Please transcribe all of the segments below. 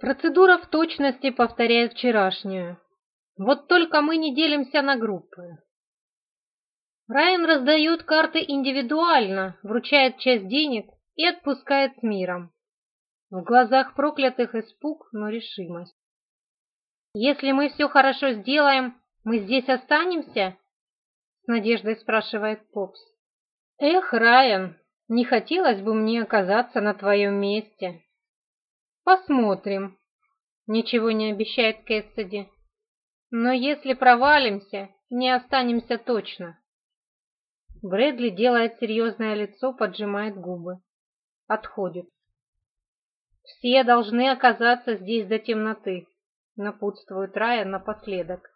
Процедура в точности повторяет вчерашнюю. Вот только мы не делимся на группы. Райан раздает карты индивидуально, вручает часть денег и отпускает с миром. В глазах проклятых испуг, но решимость. «Если мы все хорошо сделаем, мы здесь останемся?» С надеждой спрашивает Попс. «Эх, Райан, не хотелось бы мне оказаться на твоем месте». Посмотрим. Ничего не обещает Кэссиди. Но если провалимся, не останемся точно. Брэдли делает серьезное лицо, поджимает губы. Отходит. Все должны оказаться здесь до темноты, напутствует Рая напоследок.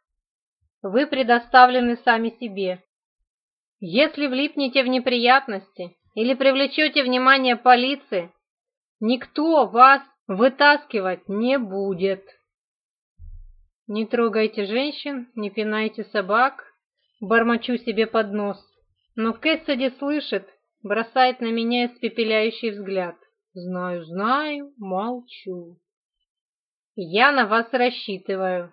Вы предоставлены сами себе. Если влипнете в неприятности или привлечете внимание полиции, никто вас Вытаскивать не будет. Не трогайте женщин, не пинайте собак, бормочу себе под нос. Но Кэссиди слышит, бросает на меня испепеляющий взгляд. Знаю, знаю, молчу. Я на вас рассчитываю,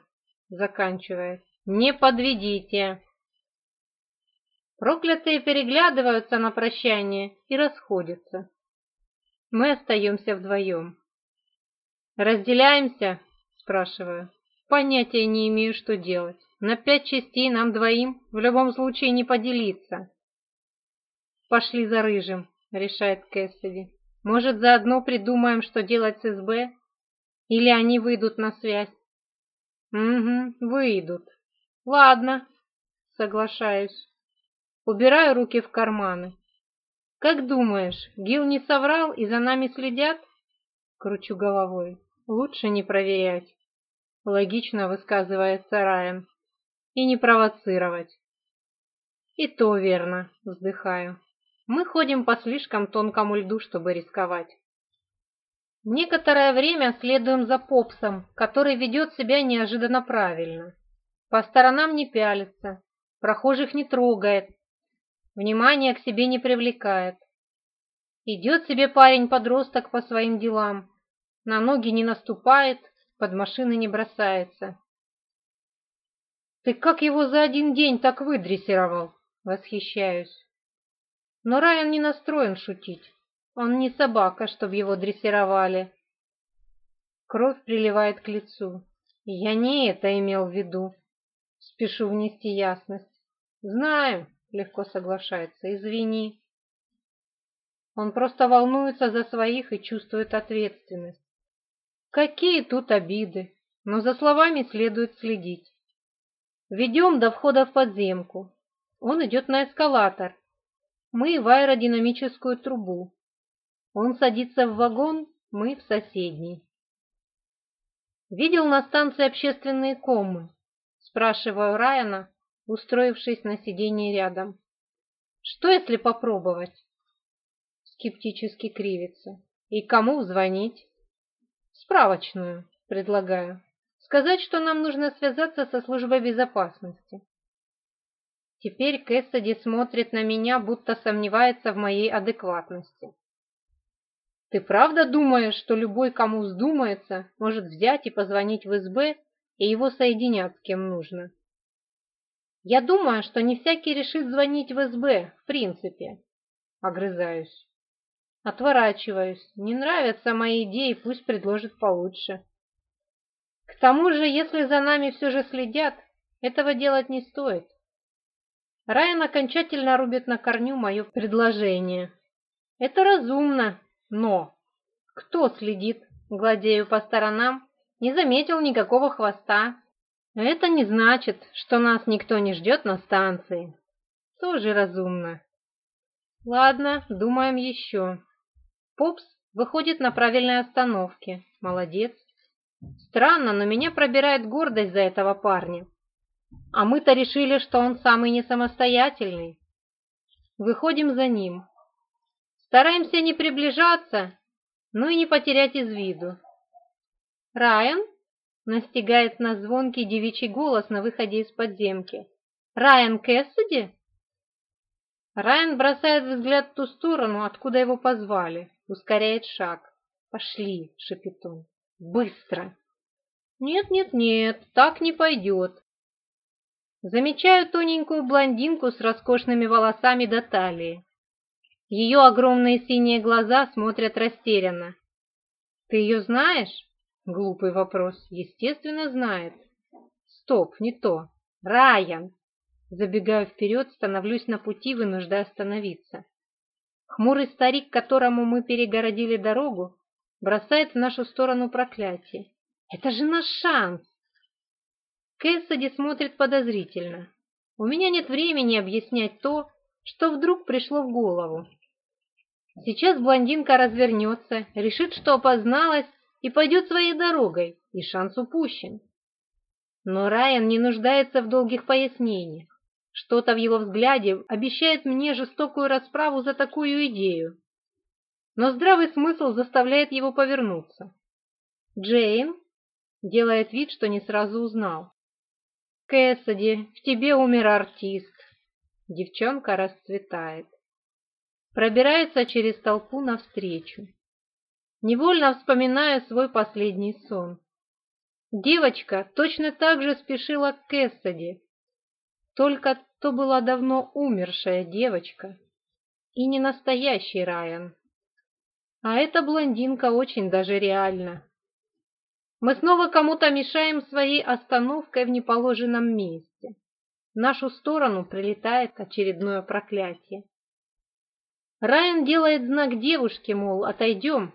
заканчивая. Не подведите. Проклятые переглядываются на прощание и расходятся. Мы остаемся вдвоем. «Разделяемся?» – спрашиваю. «Понятия не имею, что делать. На пять частей нам двоим в любом случае не поделиться». «Пошли за рыжим», – решает Кэссиди. «Может, заодно придумаем, что делать с СБ? Или они выйдут на связь?» «Угу, выйдут. Ладно, соглашаюсь. Убираю руки в карманы. Как думаешь, Гил не соврал и за нами следят?» Кручу головой. Лучше не проверять, логично высказывается Райан, и не провоцировать. И то верно, вздыхаю. Мы ходим по слишком тонкому льду, чтобы рисковать. Некоторое время следуем за попсом, который ведет себя неожиданно правильно. По сторонам не пялится, прохожих не трогает, внимания к себе не привлекает. Идет себе парень-подросток по своим делам, на ноги не наступает, под машины не бросается. «Ты как его за один день так выдрессировал?» — восхищаюсь. Но Райан не настроен шутить. Он не собака, чтобы его дрессировали. Кровь приливает к лицу. Я не это имел в виду. Спешу внести ясность. Знаю, легко соглашается, извини. Он просто волнуется за своих и чувствует ответственность. Какие тут обиды, но за словами следует следить. Ведем до входа в подземку. Он идет на эскалатор. Мы в аэродинамическую трубу. Он садится в вагон, мы в соседний. Видел на станции общественные комы? Спрашиваю Райана, устроившись на сиденье рядом. Что, если попробовать? Скептически кривится. И кому звонить? «Справочную», — предлагаю. «Сказать, что нам нужно связаться со службой безопасности». Теперь Кэссиди смотрит на меня, будто сомневается в моей адекватности. «Ты правда думаешь, что любой, кому вздумается, может взять и позвонить в СБ, и его соединят с кем нужно?» «Я думаю, что не всякий решит звонить в СБ, в принципе», — огрызаюсь. Отворачиваюсь. Не нравятся мои идеи, пусть предложит получше. К тому же, если за нами все же следят, этого делать не стоит. Райан окончательно рубит на корню мое предложение. Это разумно, но... Кто следит? Гладею по сторонам. Не заметил никакого хвоста. Это не значит, что нас никто не ждет на станции. Тоже разумно. Ладно, думаем еще. Попс выходит на правильной остановке. Молодец. Странно, но меня пробирает гордость за этого парня. А мы-то решили, что он самый несамостоятельный. Выходим за ним. Стараемся не приближаться, но и не потерять из виду. «Райан?» — настигает нас звонкий девичий голос на выходе из подземки. «Райан Кэссиди?» Райан бросает взгляд в ту сторону, откуда его позвали ускоряет шаг. «Пошли!» — шепит он. «Быстро!» «Нет-нет-нет, так не пойдет!» Замечаю тоненькую блондинку с роскошными волосами до талии. Ее огромные синие глаза смотрят растерянно. «Ты ее знаешь?» Глупый вопрос. Естественно, знает. «Стоп, не то. Райан!» Забегаю вперед, становлюсь на пути, вынуждая остановиться. Хмурый старик, которому мы перегородили дорогу, бросает в нашу сторону проклятие. Это же наш шанс! Кэссиди смотрит подозрительно. У меня нет времени объяснять то, что вдруг пришло в голову. Сейчас блондинка развернется, решит, что опозналась, и пойдет своей дорогой, и шанс упущен. Но Райан не нуждается в долгих пояснениях. Что-то в его взгляде обещает мне жестокую расправу за такую идею. Но здравый смысл заставляет его повернуться. Джейн делает вид, что не сразу узнал. «Кэссиди, в тебе умер артист!» Девчонка расцветает. Пробирается через толпу навстречу. Невольно вспоминаю свой последний сон. Девочка точно так же спешила к Кэссиди, только то была давно умершая девочка и не настоящий Райан. А эта блондинка очень даже реальна. Мы снова кому-то мешаем своей остановкой в неположенном месте. В нашу сторону прилетает очередное проклятие. Райан делает знак девушке, мол, отойдем.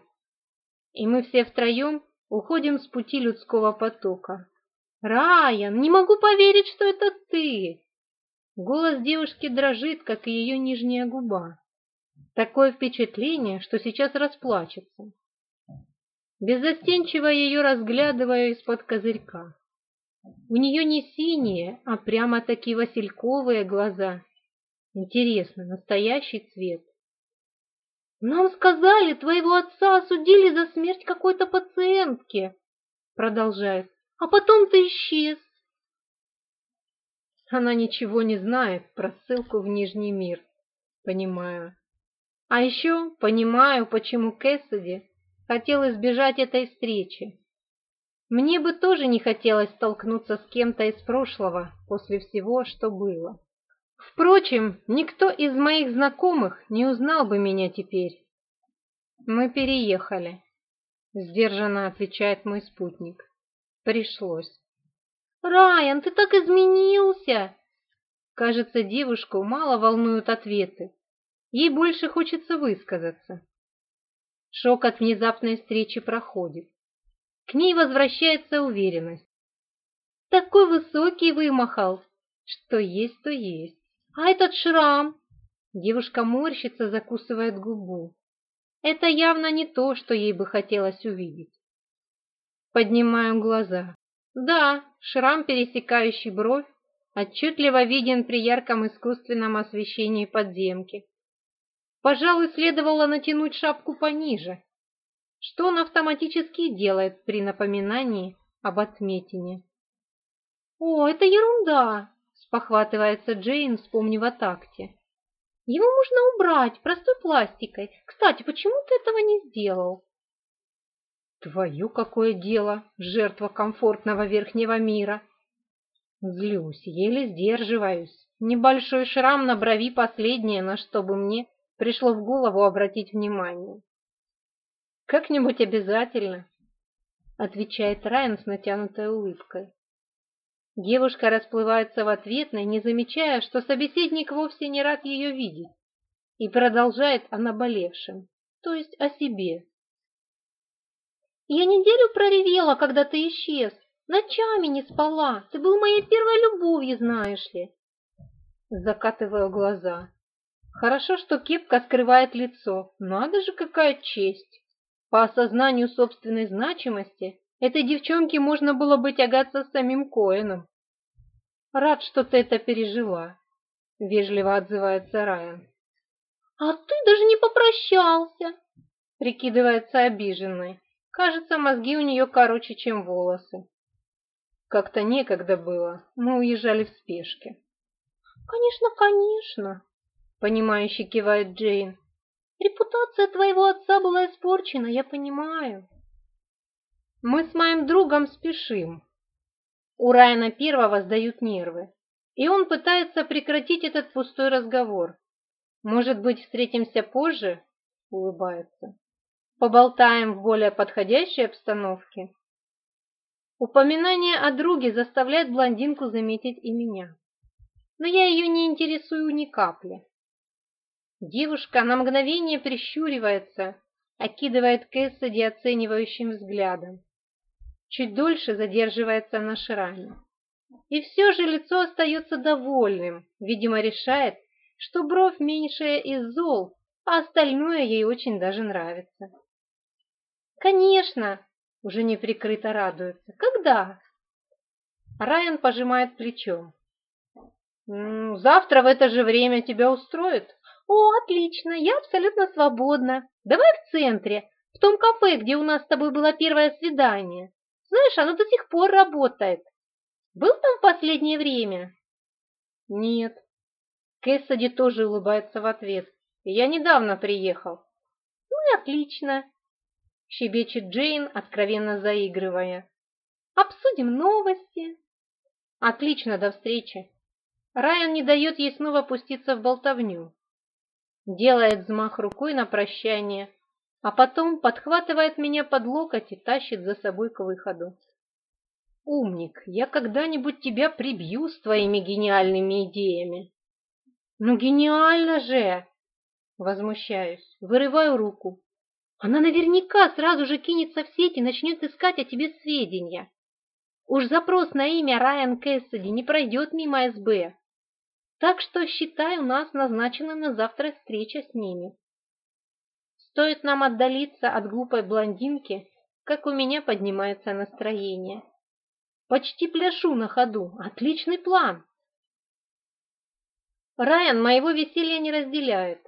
И мы все втроем уходим с пути людского потока. «Райан, не могу поверить, что это ты!» Голос девушки дрожит, как и ее нижняя губа. Такое впечатление, что сейчас расплачется. Беззастенчиво ее разглядываю из-под козырька. У нее не синие, а прямо такие васильковые глаза. Интересно, настоящий цвет. «Нам сказали, твоего отца осудили за смерть какой-то пациентки», — продолжает. «А потом ты исчез. Она ничего не знает про ссылку в Нижний мир. Понимаю. А еще понимаю, почему Кэссиди хотел избежать этой встречи. Мне бы тоже не хотелось столкнуться с кем-то из прошлого после всего, что было. Впрочем, никто из моих знакомых не узнал бы меня теперь. Мы переехали, сдержанно отвечает мой спутник. Пришлось. «Райан, ты так изменился!» Кажется, девушку мало волнуют ответы. Ей больше хочется высказаться. Шок от внезапной встречи проходит. К ней возвращается уверенность. «Такой высокий вымахал! Что есть, то есть! А этот шрам!» Девушка морщится, закусывает губу. Это явно не то, что ей бы хотелось увидеть. Поднимаю глаза. Да, шрам, пересекающий бровь, отчетливо виден при ярком искусственном освещении подземки. Пожалуй, следовало натянуть шапку пониже, что он автоматически делает при напоминании об отметине. «О, это ерунда!» – спохватывается Джейн, вспомнив о такте. «Его можно убрать простой пластикой. Кстати, почему ты этого не сделал?» Твою какое дело, жертва комфортного верхнего мира! Злюсь, еле сдерживаюсь. Небольшой шрам на брови последнее, на что бы мне пришло в голову обратить внимание. «Как-нибудь обязательно», — отвечает Райан с натянутой улыбкой. Девушка расплывается в ответной, не замечая, что собеседник вовсе не рад ее видеть, и продолжает о наболевшем, то есть о себе. Я неделю проревела, когда ты исчез. Ночами не спала. Ты был моей первой любовью, знаешь ли. Закатываю глаза. Хорошо, что кепка скрывает лицо. Надо же, какая честь. По осознанию собственной значимости этой девчонке можно было бы тягаться с самим Коэном. Рад, что ты это пережила, вежливо отзывается Райан. А ты даже не попрощался, прикидывается обиженной. Кажется, мозги у нее короче, чем волосы. Как-то некогда было, мы уезжали в спешке. Конечно, конечно, понимающе кивает Джейн. Репутация твоего отца была испорчена, я понимаю. Мы с моим другом спешим. У Райана первого сдают нервы, и он пытается прекратить этот пустой разговор. Может быть, встретимся позже? Улыбается. Поболтаем в более подходящей обстановке. Упоминание о друге заставляет блондинку заметить и меня. Но я ее не интересую ни капли. Девушка на мгновение прищуривается, окидывает Кэссиди оценивающим взглядом. Чуть дольше задерживается на Ширане. И все же лицо остается довольным, видимо, решает, что бровь меньшая из зол, а остальное ей очень даже нравится. «Конечно!» — уже неприкрыто радуется. «Когда?» Райан пожимает плечом. «Завтра в это же время тебя устроит?» «О, отлично! Я абсолютно свободна. Давай в центре, в том кафе, где у нас с тобой было первое свидание. Знаешь, оно до сих пор работает. Был там в последнее время?» «Нет». Кэссиди тоже улыбается в ответ. «Я недавно приехал». «Ну и отлично щебечет Джейн, откровенно заигрывая. «Обсудим новости». «Отлично, до встречи». Райан не дает ей снова опуститься в болтовню. Делает взмах рукой на прощание, а потом подхватывает меня под локоть и тащит за собой к выходу. «Умник, я когда-нибудь тебя прибью с твоими гениальными идеями». «Ну гениально же!» Возмущаюсь, вырываю руку, она наверняка сразу же кинется в сеть и начнет искать о тебе сведения. Уж запрос на имя Райан Кэссиди не пройдет мимо СБ. Так что, считай, у нас назначена на завтра встреча с ними. Стоит нам отдалиться от глупой блондинки, как у меня поднимается настроение. Почти пляшу на ходу. Отличный план. Райан моего веселья не разделяет.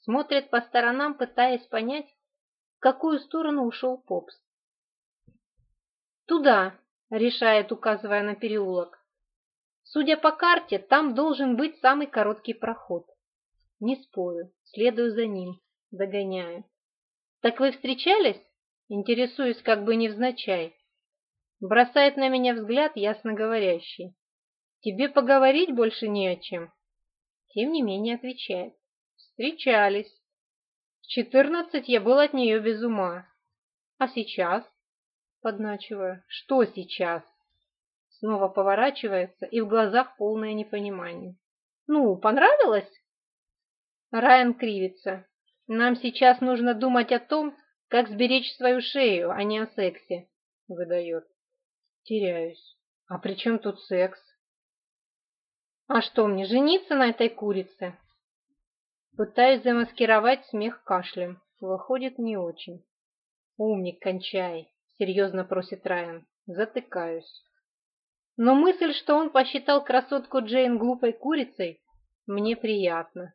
Смотрит по сторонам, пытаясь понять, какую сторону ушел Попс. «Туда», — решает, указывая на переулок. «Судя по карте, там должен быть самый короткий проход. Не спорю, следую за ним, догоняю. Так вы встречались?» Интересуюсь как бы невзначай. Бросает на меня взгляд ясно говорящий. «Тебе поговорить больше не о чем?» Тем не менее отвечает. «Встречались». В четырнадцать я был от нее без ума. А сейчас? подначивая, Что сейчас? Снова поворачивается, и в глазах полное непонимание. Ну, понравилось? Райан кривится. Нам сейчас нужно думать о том, как сберечь свою шею, а не о сексе. Выдает. Теряюсь. А при чем тут секс? А что, мне жениться на этой курице? Пытаюсь замаскировать смех кашлем. Выходит не очень. «Умник, кончай!» — серьезно просит Райан. Затыкаюсь. Но мысль, что он посчитал красотку Джейн глупой курицей, мне приятно.